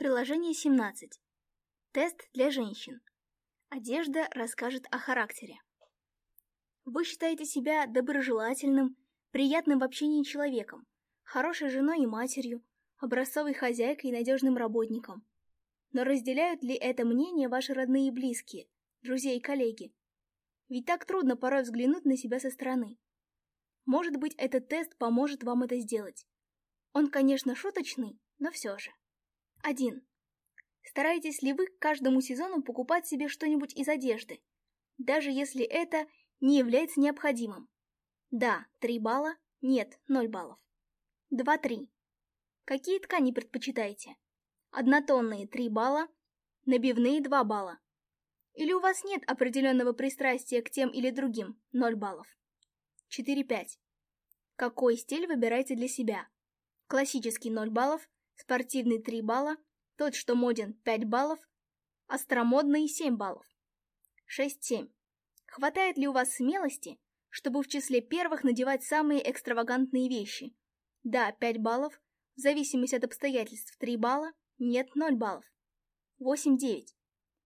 Приложение 17. Тест для женщин. Одежда расскажет о характере. Вы считаете себя доброжелательным, приятным в общении человеком, хорошей женой и матерью, образцовой хозяйкой и надежным работником. Но разделяют ли это мнение ваши родные и близкие, друзья и коллеги? Ведь так трудно порой взглянуть на себя со стороны. Может быть, этот тест поможет вам это сделать. Он, конечно, шуточный, но все же. 1. Стараетесь ли вы к каждому сезону покупать себе что-нибудь из одежды, даже если это не является необходимым? Да, 3 балла, нет, 0 баллов. 2-3. Какие ткани предпочитаете? Однотонные 3 балла, набивные 2 балла. Или у вас нет определенного пристрастия к тем или другим 0 баллов. 4-5. Какой стиль выбираете для себя? Классический 0 баллов – спортивный 3 балла, тот, что моден 5 баллов, остромодный 7 баллов. 6-7. Хватает ли у вас смелости, чтобы в числе первых надевать самые экстравагантные вещи? Да, 5 баллов, в зависимости от обстоятельств 3 балла, нет 0 баллов. 8-9.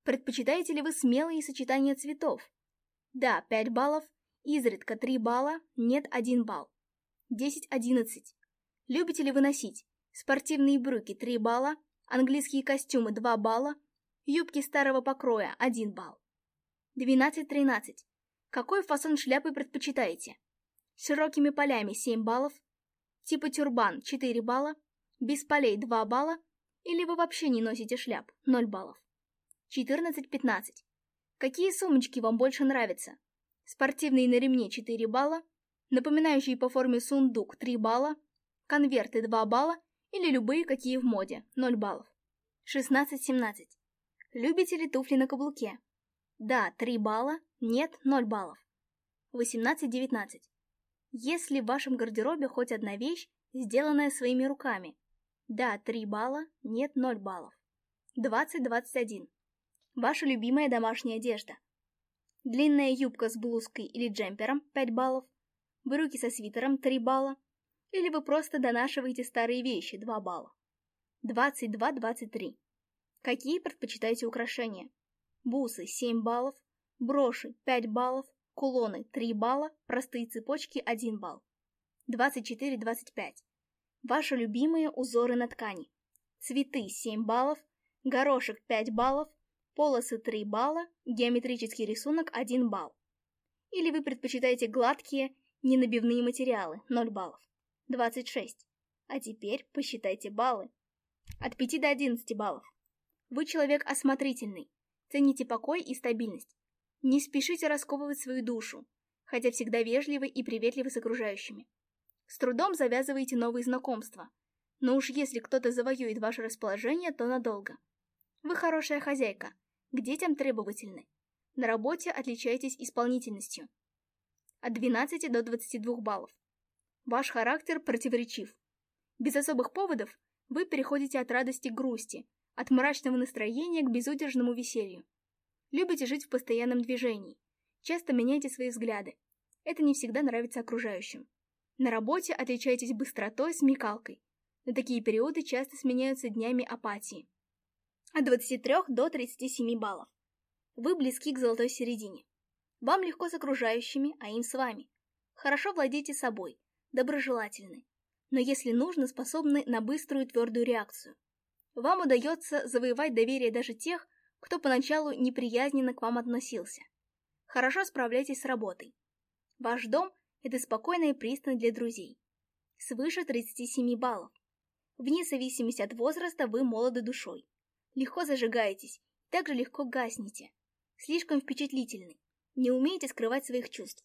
Предпочитаете ли вы смелые сочетания цветов? Да, 5 баллов, изредка 3 балла, нет 1 балл. 10-11. Любите ли вы носить? спортивные брюки 3 балла, английские костюмы 2 балла, юбки старого покроя 1 балл. 12-13. Какой фасон шляпы предпочитаете? С широкими полями 7 баллов, типа тюрбан 4 балла, без полей 2 балла, или вы вообще не носите шляп 0 баллов. 14-15. Какие сумочки вам больше нравятся? Спортивные на ремне 4 балла, напоминающие по форме сундук 3 балла, конверты 2 балла или любые, какие в моде, 0 баллов. 16-17. Любите ли туфли на каблуке? Да, 3 балла, нет, 0 баллов. 18-19. Если в вашем гардеробе хоть одна вещь, сделанная своими руками? Да, 3 балла, нет, 0 баллов. 20-21. Ваша любимая домашняя одежда. Длинная юбка с блузкой или джемпером – 5 баллов. Брюки со свитером – 3 балла. Или вы просто донашиваете старые вещи, 2 балла. 22-23. Какие предпочитаете украшения? Бусы, 7 баллов. Броши, 5 баллов. Кулоны, 3 балла. Простые цепочки, 1 балл. 24-25. Ваши любимые узоры на ткани. Цветы, 7 баллов. Горошек, 5 баллов. Полосы 3 балла, геометрический рисунок 1 балл. Или вы предпочитаете гладкие, ненабивные материалы 0 баллов. 26. А теперь посчитайте баллы. От 5 до 11 баллов. Вы человек осмотрительный. Цените покой и стабильность. Не спешите расковывать свою душу, хотя всегда вежливы и приветливы с окружающими. С трудом завязываете новые знакомства. Но уж если кто-то завоюет ваше расположение, то надолго. Вы хорошая хозяйка, к детям требовательны. На работе отличаетесь исполнительностью. От 12 до 22 баллов. Ваш характер противоречив. Без особых поводов вы переходите от радости к грусти, от мрачного настроения к безудержному веселью. Любите жить в постоянном движении, часто меняйте свои взгляды. Это не всегда нравится окружающим. На работе отличаетесь быстротой, смекалкой. Но такие периоды часто сменяются днями апатии. От 23 до 37 баллов. Вы близки к золотой середине. Вам легко с окружающими, а им с вами. Хорошо владеете собой, доброжелательны, но если нужно, способны на быструю и твердую реакцию. Вам удается завоевать доверие даже тех, кто поначалу неприязненно к вам относился. Хорошо справляйтесь с работой. Ваш дом – это спокойная пристань для друзей. Свыше 37 баллов. Вне зависимости от возраста вы молоды душой. Легко зажигаетесь, также легко гаснете. Слишком впечатлительны, не умеете скрывать своих чувств.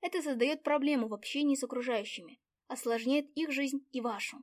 Это создает проблему в общении с окружающими, осложняет их жизнь и вашу.